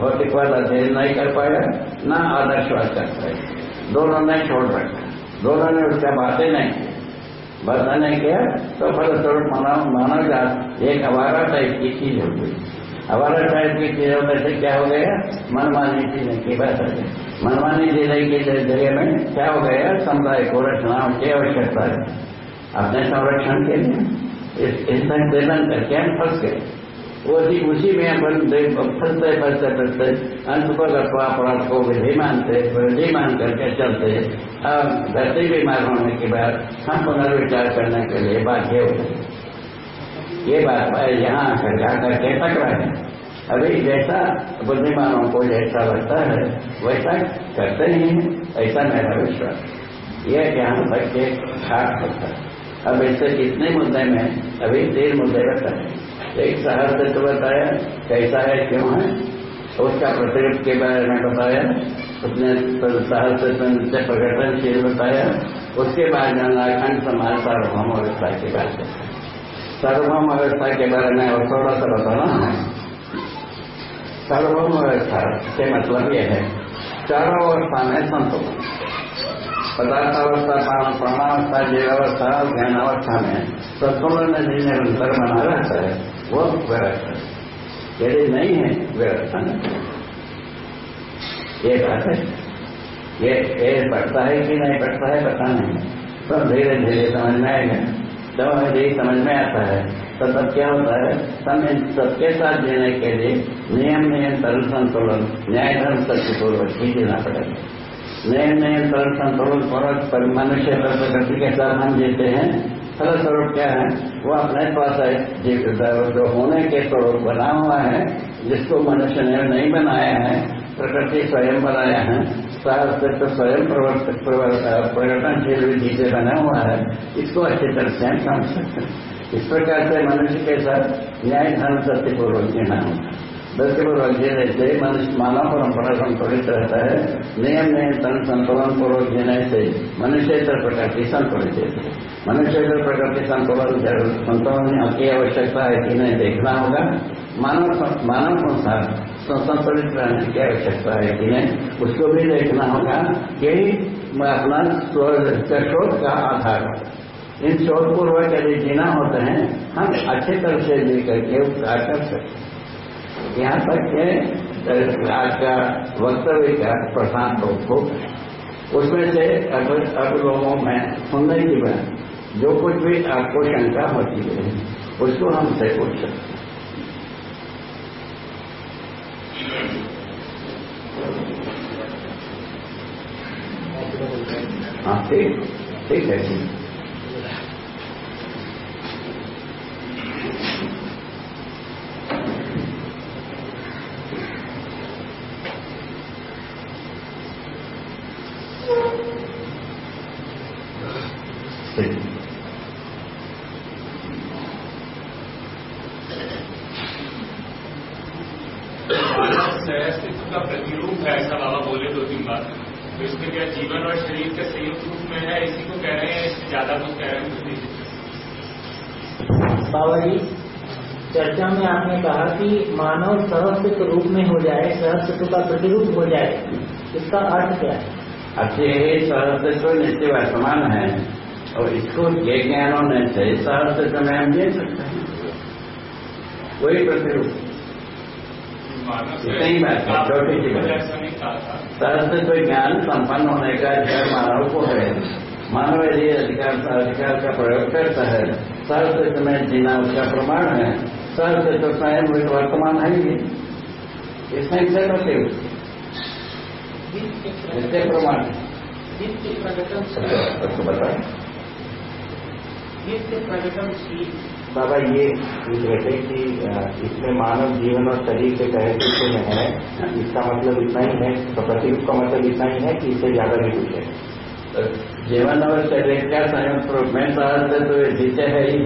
भौतिकवाद अध्ययन नहीं कर पाया, न आदर्शवाद कर पाया। दोनों ने छोड़ रखा। दोनों ने उसका बातें नहीं वर्षा नहीं किया तो फलस्वरूप मानव मानव जात एक हवारा टाइप की चीज़ हो गई। हवारा टाइप की चीज़ होने से क्या हो गया? मनमानी चीज़ें की बात है। मनमानी चीज़ें के ज़रिए में क्या हो गया? समुदाय को रचना की आवश्यकता है। अपने संरक्षण के लिए, इस संवेदन करके हम फंस गए। उसी उसी में अपन फंसते फंसते फंसते, अंत पर अपराध को विधि मानते विधि मान करके चलते धरती बीमार होने के बाद हम पुनर्विचार करने के लिए बाध्य हो ये बात यहाँ आकर जाकर के टकरा है? अभी जैसा बुद्धिमानों को जैसा लगता है, वैसा करते नहीं है, ऐसा मेरा विश्वास यह ज्ञान बच्चे खाट सकता है। अब इससे कितने मुद्दे में, अभी तीन मुद्दे बताए। एक शहर से तो बताया, कैसा है, क्यों है उसका प्रतिरूप के बारे में बताया, उसने शहर से प्रकटनशील बताया, उसके बाद अखंड समाज सार्वभौम अवस्था के बात है सार्वभौम अवस्था के बारे में और थोड़ा सा बताना है। सार्वभौम अवस्था के मतलब यह है, चारों अवस्था में संतुलन। पदार्थावस्था प्राणावस्था जीवावस्था, ज्ञानावस्था में संतुलन में निरंतर बना रहता है। वो व्यवस्था यदि नहीं है। व्यवस्था ये बात है। ये ये बढ़ता है कि नहीं बढ़ता है पता नहीं। तो धीरे धीरे समझ में आएगा। जब हमें यही समझ में आता है तो तब क्या होता है? सब सबके साथ जीने के लिए नियम नियंत्रण संतुलन न्याय धर्म सत्यपूर्वक ही जीना पड़ेगा। नियम नियंत्रण संतुलन पूर्वक मनुष्य प्रकृति के साथ हम जीते हैं। फलस्वरूप क्या है, वो अपने पास जो होने के स्वरूप बना हुआ है, जिसको मनुष्य ने नहीं बनाया है, प्रकृति स्वयं बनाया है अस्तित्व स्वयं प्रवर्तनशील विधि से बना हुआ है, इसको अच्छी तरह से समझ सकते हैं। इस प्रकार से मनुष्य के साथ न्याय धर्म सत्यपूर्वक जीना होता है सत्यपूर्वक जीने से मनुष्य मानव परंपरा संतुलित रहता है, नियम, नियंत्रण, संतुलन पूर्वक जीने से मनुष्य प्रकृति संतुलित रहती है। मनुष्य प्रकृति संतुलन संतुलन की आवश्यकता है कि नहीं देखना होगा मानव मानव संसार संतुलित रहने की आवश्यकता है कि नहीं उसको भी देखना होगा यही अपना शोध का आधार इन शोधपूर्वक यदि जीना होते हैं हम अच्छे तरह से जी करके उपकार कर सकते यहाँ तक के आज का वक्तव्य का प्रशांत हो उसमें से अब लोगों में सुनने की बात जो कुछ भी आपको शंका होती है, उसको हमसे पूछ सकते हाँ। ठीक ठीक है ठीक
का प्रतिरूप है ऐसा बाबा बोले दो तीन बार तो इसमें क्या जीवन और शरीर के संयुक्त रूप में है इसी को कह रहे हैं इससे ज़्यादा कुछ कह रहे हैं
बाबा जी चर्चा में आपने कहा कि मानव सहस्तित्व रूप में हो जाए सहस्तित्व का प्रतिरूप हो जाए, इसका अर्थ क्या है?
अच्छे ये सहस्तित्व नित्य वर्तमान है, और इसको ये ज्ञान होने से सहस्तित्व में हम दे सकते हैं। वही प्रतिरूप। सही बात है, छोटी सी बात सरस्वत ज्ञान संपन्न होने का अधिकार मानव को है। मानव यदि अधिकार अधिकार का प्रयोग करता है सरस्वत में जीना उसका प्रमाण है। सरस्वत स्वयं वर्तमान है ही इसमें से होते इससे प्रमाण। बताए
बाबा ये पूछ रहे थे कि इसमें मानव जीवन और शरीर के तहत में है। इसका मतलब इतना ही है तो प्रतिरूप का मतलब इतना ही है कि इससे ज़्यादा भी कुछ है
जीवन और शरीर का संयुक्त रूप में सहज तो जीते है ही।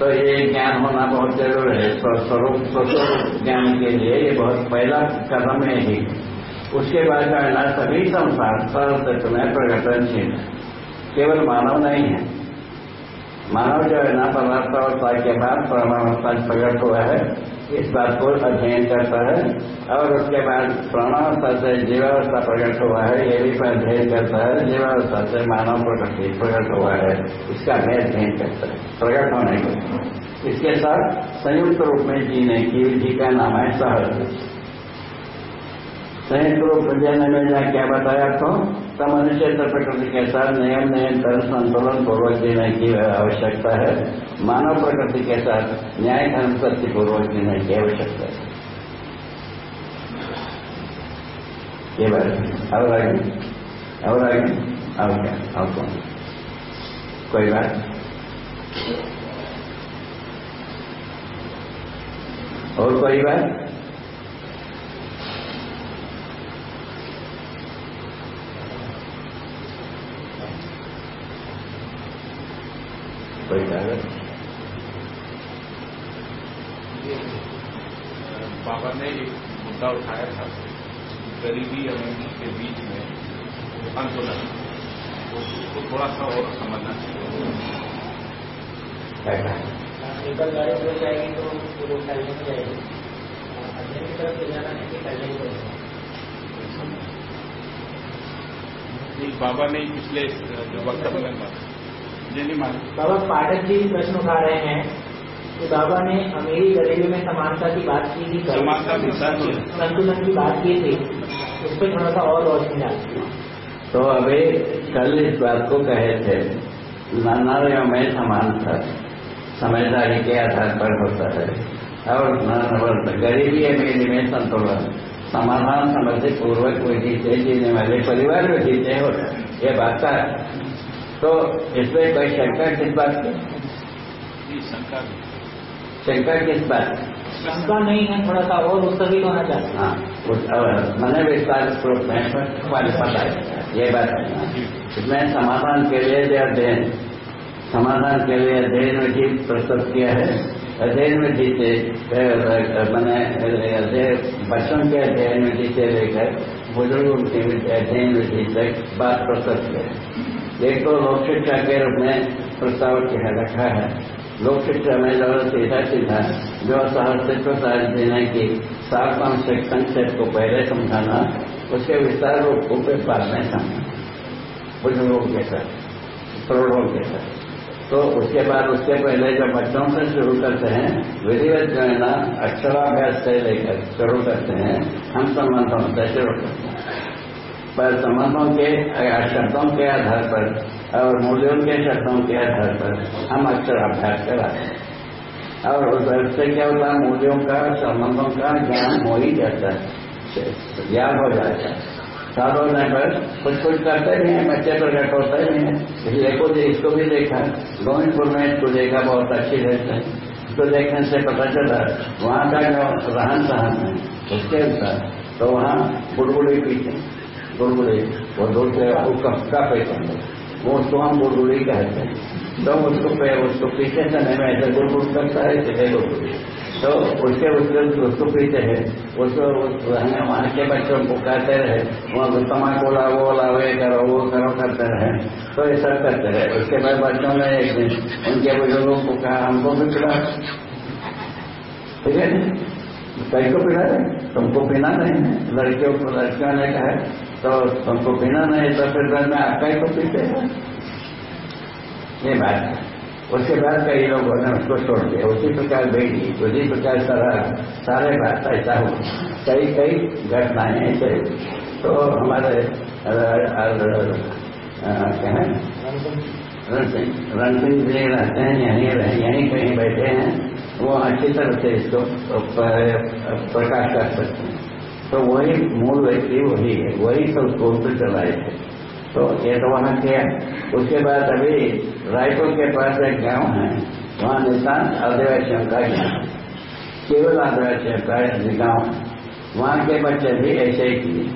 तो ये ज्ञान होना बहुत ज़रूर है। तो स्वरूप स्वरूप ज्ञान के लिए ये बहुत पहला कदम है ही। उसके बाद का सभी संसार सहज में प्रकटनशील है। केवल मानव नहीं है। मानव जो है ना पदार्थावस्था के बाद परमावस्था प्रकट हुआ है। इस बात को अध्ययन करता है और उसके बाद प्राणावस्था से जीवावस्था प्रकट हुआ है, ये भी अध्ययन करता है, जीवावस्था से मानव प्रकृति प्रकट हुआ है। इसका मैं अध्ययन करता है, प्रकट होने को। इसके साथ संयुक्त रूप में जीने की विधि का नाम है सहज। संयुक्त रूप में जीने में क्या बताया आपको? तो मनुष्य प्रकृति के साथ नियम नियंत्रण संतुलन पूर्वक जीने की आवश्यकता है। मानव प्रकृति के साथ न्याय, धर्म, सत्य पूर्वक जीने की आवश्यकता है। ये बात और आगे। और आगे। और क्या? और कौन? कोई बात? और कोई बात? कोई कागज़
बाबा ने एक मुद्दा उठाया था गरीबी अमीरी के बीच में आंदोलन। उसको थोड़ा सा और समझना चाहिए।
एकल गाड़ी हो जाएगी तो वो टलने में जाएगी। अध्ययन की तरफ़ से जाना है कि टलने ही
पड़ेगा बाबा ने पिछले जो वक्तव्य में
बाबा पाठक जी प्रश्न उठा रहे हैं कि बाबा ने अमीरी गरीबी में समानता की बात की थी संतुलन की बात की थी। उस पर थोड़ा सा और रोशनी डालती
तो अभी कल इस बात को कहे थे नानारियों में समानता समझदारी के आधार पर होता है। और गरीबी अमीरी में संतुलन समाधान समझ पूर्वक विधि जीते जीने वाले परिवार में जीते हो। ये बात है तो इसमें कोई शंका किस बात की?
शंका
शंका किस बात
शंका नहीं है थोड़ा सा और उत्सवित होना चाहिए।
हाँ मैंने विस्तार स्वरूप में पता है ये बात है इसमें समाधान के लिए जो अध्ययन समाधान के लिए अध्ययन विधि प्रस्तुत किया है। अध्ययन में जीते मैंने बच्चों के अध्ययन में जीते लेकर बुज़ुर्गों के अध्ययन विधि तक बात प्रस्तुत किया है। एक तो लोक शिक्षा के रूप में प्रस्ताव किया रखा है। लोक शिक्षा में ज़रूरत सीधा सीधा जो सहस्तित्व साज देने की सात संक्षेप को पहले समझाना, उसके विस्तार रूप को फिर बाद में समझना। बुज़ुर्गों के साथ करोड़ों के साथ। तो उसके बाद उसके पहले जब बच्चों से शुरू करते हैं, विधिवत जो है ना अक्षराभ्यास से लेकर शुरू करते हैं, हम संबंधों से शुरू करते हैं। पर संबंधों के शब्दों के आधार पर और मूल्यों के शब्दों के आधार पर हम अक्षराभ्यास कराते हैं। और उस से क्या होता है, मूल्यों का संबंधों का ज्ञान हो ही जाता है, ज्ञान हो जाता है। साल होने पर कुछ कुछ करते भी हैं, बच्चे प्रकट होते भी हैं। इसलिए को इसको भी देखा, गोविंदपुर में इसको देखा, बहुत अच्छी रहते हैं। इसको देखने से पता चला, वहाँ का जो रहन सहन है, उसके अनुसार तो वहाँ बुड़बुड़ी पीते बुड़बुड़ी वो दूसरे का पैसा वो उसको हम बुड़बुड़ी कहते हैं तो उसको उसको पीछे समय में ऐसे गुड़गुड़ करता है सीधे गुड़गुड़ी तो उसके उसके, उसको पीछे है। उसको हमें वहाँ के बच्चों को कहते रहे। वहाँ तमाकू लाओ वो लाओ ये करो, वो करो, करते रहे। तो सब करते रहे। उसके बाद बच्चों ने एक दिन उनके बुज़ुर्गों को कहा, हमको भी पिला ठीक है कई को पिला रहे तुमको पीना नहीं है। लड़कियों को लड़कियों ने कहा तो तुमको पीना नहीं तो फिर घर में आपका ही को पीते हैं? ये बात है। उसके बाद कई लोगों ने उसको छोड़ दिया। उसी प्रकार बेटी उसी प्रकार सारा सारे बात ऐसा हो कई कई घटनाएँ ऐसे तो हमारे क्या है? रणसिंह। जी रहते हैं यहीं यहीं कहीं बैठे हैं। वो अच्छी तरह से इसको प्रकाश कर सकते हैं। तो वही मूल व्यक्ति वही है, वही सब पे चलाए थे। तो ये तो वहाँ किया। उसके बाद अभी रायपुर के पास एक गाँव है, वहाँ निशान आदिवासियों का गाँव केवल आदिवासियों का गाँव वहाँ के बच्चे भी ऐसे ही किए।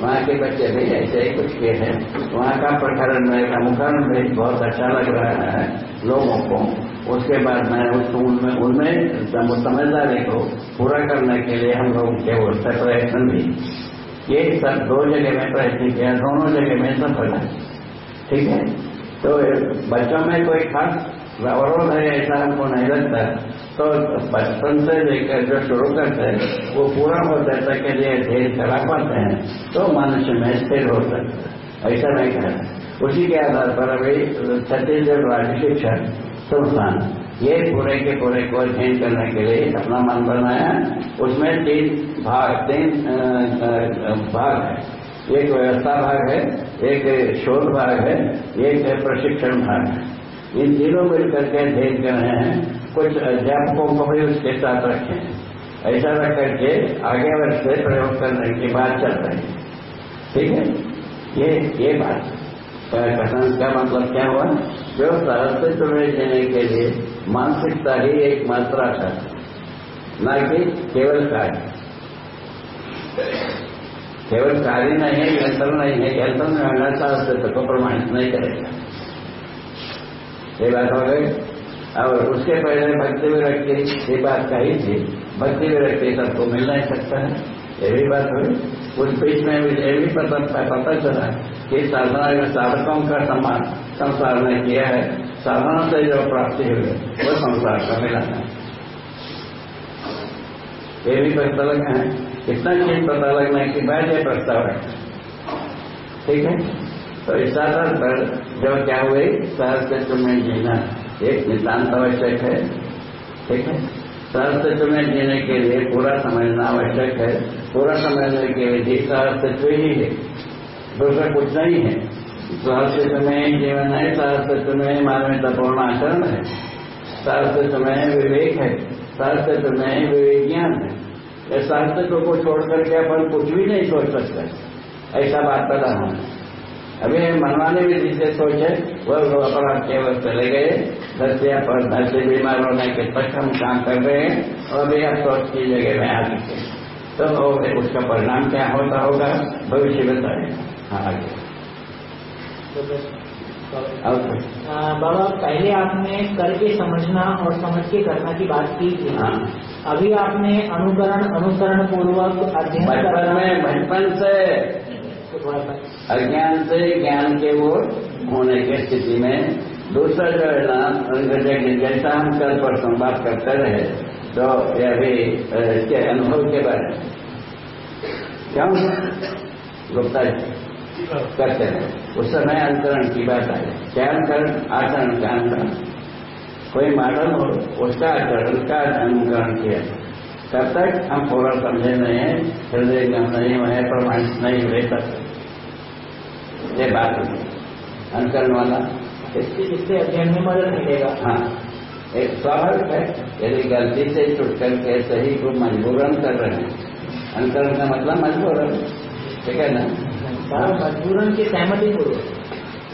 वहाँ के बच्चे भी ऐसे ही कुछ किए हैं। वहाँ का प्रकरण में मुखरण भी बहुत अच्छा लग रहा है लोगों को। उसके बाद मैं उसको उनमें उनमें समझदारी को पूरा करने के लिए हम लोग के ओर से प्रयत्न भी ये सब दो जगह में प्रयत्न किया, दोनों जगह में सफल है ठीक है? तो बच्चों में कोई खास अवरोध है, ऐसा हमको नहीं लगता। तो बचपन से लेकर जो शुरू करते हैं, वो पूरा हो जाता के लिए धीरे चला पाते हैं तो मनुष्य में स्थिर हो सकता है। ऐसा नहीं कहना उसी के आधार पर अभी छत्तीसगढ़ राज्य शिक्षा संस्थान ये पूरे के पूरे को अध्ययन करने के लिए अपना मन बनाया। उसमें तीन भाग तीन भाग है। एक व्यवस्था भाग है, एक शोध भाग है, एक प्रशिक्षण भाग है। इन तीनों मिलकर के अध्ययन कर रहे हैं। कुछ अध्यापकों को भी उसके साथ रखे हैं। ऐसा रख करके आगे वर्ष से प्रयोग करने की बात चल रही है। ठीक है? ये ये बात। कथन का मतलब क्या हुआ? जो अस्तित्व में देने के लिए मानसिकता ही एक मात्रा था न कि केवल कार्य केवल कार्य नहीं है यंत्र नहीं है यंत्र में हमेशा अस्तित्व को प्रमाणित नहीं करेगा। ये बात हो गई। और उसके पहले भक्ति विरक्ति ये बात कही थी। भक्ति विरक्ति सबको मिल नहीं सकता है। ये भी बात हुई उस बीच में ये भी पता, पता चला कि साधना साधकों का सम्मान संसार ने किया है। साधना से जो प्राप्ति हुई वो संसार का मिला है। ये भी पता लगा है। इतना चीज़ पता लगने के बाद ये प्रस्ताव है। ठीक है? तो इस आधार पर जब क्या हुई सहस्तित्व में जीना एक नितान्त आवश्यक है। ठीक है? सहस्तित्व में जीने के लिए पूरा समझना आवश्यक है। पूरा समझने की विधि सहस्तित्व ही है। दूसरा कुछ नहीं है। सहस्तित्व में जीवन है सहस्तित्व में मानवता पूर्ण आचरण है। सहस्तित्व में विवेक है सहस्तित्व में विवेक ज्ञान है। इस सहस्तित्व को छोड़ करके अपन कुछ भी नहीं सोच सकते। ऐसा बात पता होना। अभी मनवाने विधि से सोचे वो लोग अपना केवल चले गए। दस या दस से बीमार होने के तक हम काम कर रहे हैं और अभी आप सोच की जगह में आ चुके तो उसका परिणाम क्या होता होगा भविष्य बताए हाँ आगे।
बाबा। पहले आपने करके समझना और समझ के करना की बात की थी।
हाँ।
अभी आपने अनुकरण अनुसरण पूर्वक अध्ययन
बचपन में बचपन से अज्ञान से ज्ञान के वो होने की स्थिति में दूसरा जो है ना जैसा हम कल पर संवाद करते रहे तो यह भी इसके अनुभव के बारे में। क्यों? गुप्ता जी, करते हैं। उस समय अंतरण की बात आई। क्या अंतरण? आचरण का अंतरण। कोई मॉडल हो, उसका आचरण का अनुकरण किया। तब तक हम पूरा समझे नहीं है, हृदय नहीं हुए प्रमाणित नहीं हुए, तब तक। बात अनुकरण वाला।
इससे अध्ययन में मदद मिलेगा।
हाँ। एक स्वाभाविक है यदि गलती से छुट करके सही को मजबूरन कर रहे हैं। अनुकरण का मतलब मजबूरन ठीक है ना?
मजबूरन की सहमति पूर्वक।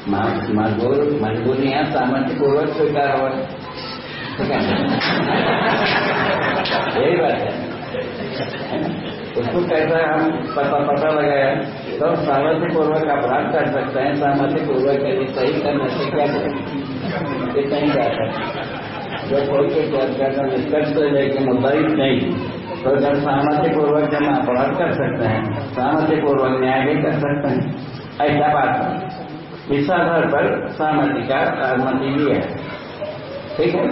मजबूर मजबूरियाँ सहमति पूर्वक स्वीकार हो यही बात है। उसको कैसा हम पता पता लगाया। तो सहमति पूर्वक अपराध कर सकते हैं सहमति पूर्वक यदि सही करने से क्या करें? ये कहीं जा सकते जो कोई के चर्चा निष्कर्ष तो लेकिन मुद्दा ही नहीं तो अगर सहमति पूर्वक हम अपराध कर सकते हैं सहमति पूर्वक न्याय भी कर सकते हैं। ऐसा बात है। इस आधार पर सहमति का अनुमति भी है। ठीक है?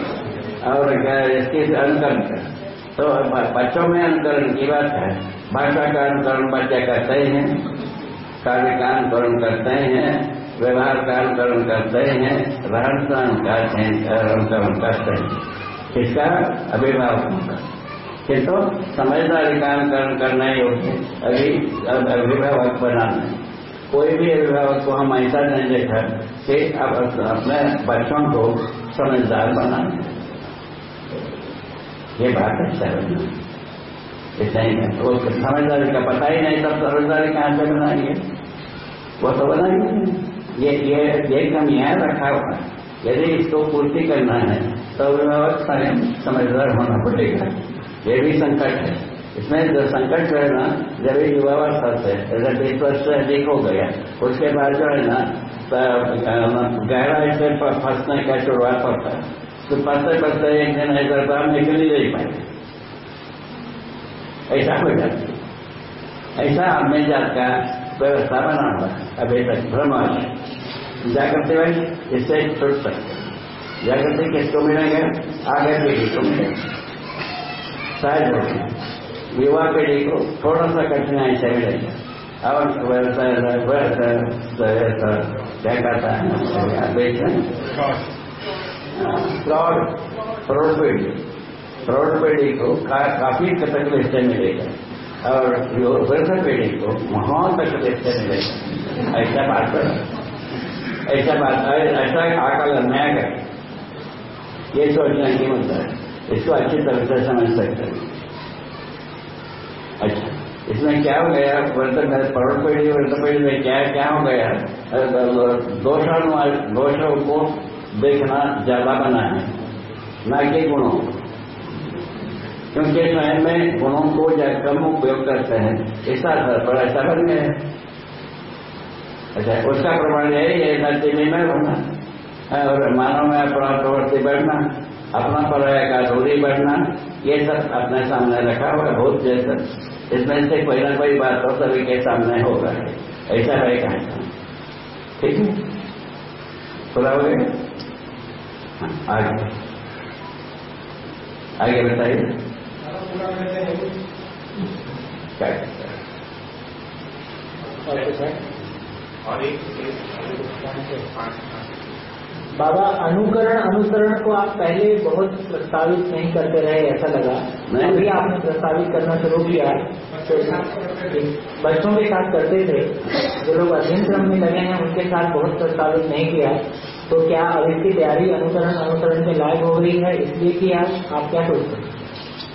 और इसके अनुकरण का तो बच्चों में अनुकरण की बात है। भाषा का अनुकरण बच्चे करते ही हैं, कार्य का अनुकरण करते हैं व्यवहार का अनुकरण करते हैं रहन सहन का अनुकरण करते हैं। किसका अभिभावकों का किंतु समझदारी का अनुकरण करना योग्य अभी अभिभावक बनाना कोई भी अभिभावक को हम ऐसा नहीं देखा कि अब अपने बच्चों को समझदार बनाना ये बात है समझना ऐसा ही है। वो समझदारी का पता ही नहीं, तब समझदारी कहाँ से बनाएँगे वो तो बनाएँगे ये ये ये कमियाँ रखा हुआ यदि इसको पूर्ति करना है तो स्वयं समझदार होना पड़ेगा। ये भी संकट है। इसमें जो संकट जो है ना जब युवावस्था से, जैसे बीस वर्ष से अधिक हो गया, उसके बाद जो है ना गहरा से फंसने का शुरुआत होता है। तो पढ़ते पढ़ते एक दिन ऐसा तो हम निकल ही नहीं पाए ऐसा हो जाती ऐसा आदमी जात का व्यवस्था बना हुआ अभी तक भ्रमण जागृति भाई? इससे छूट सकते जागृति किसको मिलेंगे? आगे पीढ़ी को मिलेंगे। सहज होगी युवा पीढ़ी को थोड़ा सा कठिनाई से मिलेगा और क्या कहता है? बेचन। फ्रॉड फ्रॉड पीढ़ी फ्रॉड पीढ़ी को का, काफ़ी तकलीफ़ से मिलेगा और वृद्ध पीढ़ी को महान तकलीफ़ से मिलेगा ऐसा बात कर ऐसा बात ऐसा आकलन नया कर ये सोचने की मुद्दा है। इसको अच्छी तरह से समझ सकते हैं। अच्छा इसमें क्या हो गया? वृद्ध परोड़ पीढ़ी वृद्ध पीढ़ी में क्या क्या हो गया? दोषों दोषों को देखना, ज़्यादा बना है। न कि गुणों। क्योंकि स्वयं में गुणों को या कम उपयोग करते हैं। इस आधार पर ऐसा बन गया अच्छा उसका प्रमाण है धरती में मैं होना और मानव में अपना प्रवृत्ति बढ़ना, अपना पर्याय का दूरी बढ़ना, ये सब अपने सामने रखा हुआ बहुत जैसा। इसमें से कोई ना कोई बात तो सभी के सामने होगा। ऐसा है रहेगा ठीक है? पूरा हो गया आगे आगे बताइए क्या
और एक
बाबा अनुकरण अनुसरण को आप पहले बहुत प्रस्तावित नहीं करते रहे ऐसा लगा। अभी आपने प्रस्तावित करना शुरू किया। तो बच्चों के साथ करते थे। जो लोग अध्ययन क्रम में लगे हैं उनके साथ बहुत प्रस्तावित नहीं किया। तो क्या अब इसकी तैयारी अनुकरण अनुसरण के लायक हो रही है? इसलिए कि आप आप क्या सोचते हैं?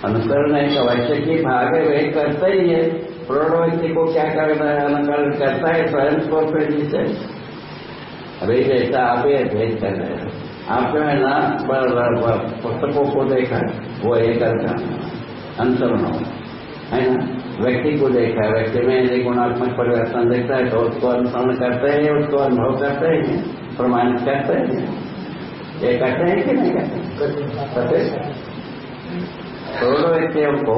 अनुकरण एक अवश्य की भाग है वही करता ही है। प्रौढ़ व्यक्ति को क्या करना है? अनुकरण करता है स्वयं को फिर अभी जैसा आप ये भेद कर रहे हो आपने है ना पुस्तकों को देखा वो एक अंतरण हो। है ना? व्यक्ति को देखा है, व्यक्ति में यदि गुणात्मक परिवर्तन देखता है तो उसको अनुसरण करते हैं, उसको अनुभव करते हैं, प्रमाणित करते हैं। ये करते हैं कि नहीं करते करोड़ों व्यक्तियों को,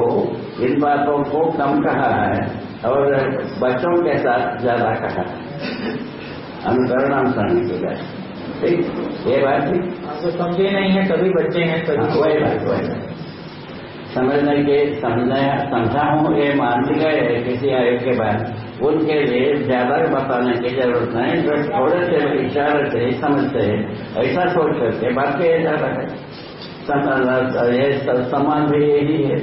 इन बातों को कम कहा है और बच्चों के साथ ज़्यादा कहा है। अनुकरण अनुसरण की जाए ठीक? ये बात थी
तो समझे नहीं है सभी बच्चे हैं सभी
हाँ, वही बात वही समझने के समझना समझा हूँ ये मान लिया है किसी आयोग के बाद। उनके लिए ज़्यादा बताने की ज़रूरत नहीं जो थोड़े से इशारे से समझ से ऐसा सोच करके बात किया जाता है। ये सम्मान भी यही है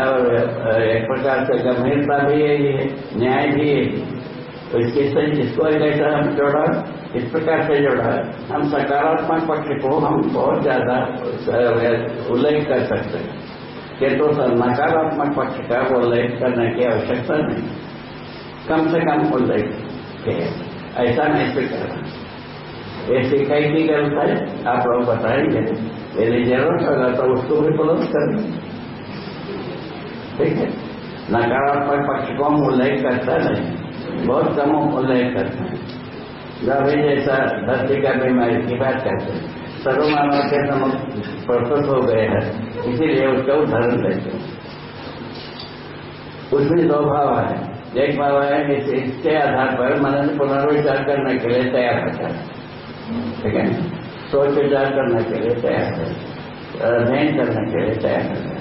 और एक प्रकार से गंभीरता भी यही है न्याय भी यही तो इसके से इसको ऐसा हम जोड़ा इस प्रकार से जोड़ा हम सकारात्मक पक्ष को हम बहुत ज़्यादा उल्लेख कर सकते हैं किंतु तो नकारात्मक पक्ष का उल्लेख करने की आवश्यकता नहीं कम से कम उल्लेख ऐसा नहीं स्वीकार ये कई की गलत है आप लोग बताएँगे यदि ज़रूरत होगा तो उसको भी क्लोज कर ठीक है नकारात्मक पक्ष को हम उल्लेख करता नहीं बहुत कम उल्लेख करते हैं। अभी जैसा धरती का बीमारी की बात करते हैं, सर्वमानव के समझ प्रस्तुत हो गए हैं, इसीलिए उसका उदाहरण देते हैं। उसमें दो भाव है एक भाव है कि इसके आधार पर मन पुनर्विचार करने के लिए तैयार होता है। ठीक है? सोच विचार करने के लिए तैयार है। अध्ययन करने के लिए तैयार होता है।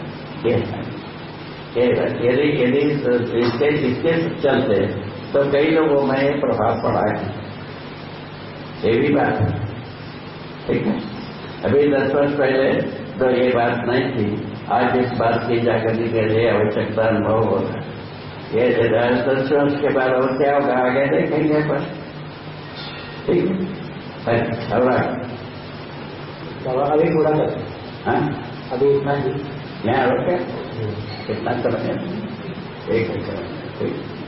यदि यदि इसके इसके चलते तो कई लोगों में प्रभाव पड़ा है। ये भी बात है। ठीक है? अभी दस वर्ष पहले तो ये बात नहीं थी। आज इस बात की जागृति के लिए आवश्यकता अनुभव होगा ये दस वर्ष के बाद और क्या होगा? आगे देखेंगे पर ठीक है?
अभी पूरा कर।
हाँ?
अभी इतना ही।
यहाँ रोके कितना समय एक ठीक।